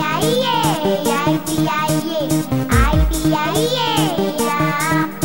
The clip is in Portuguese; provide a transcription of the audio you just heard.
ai, ai, ai, ai, ai, ai, ai, ai,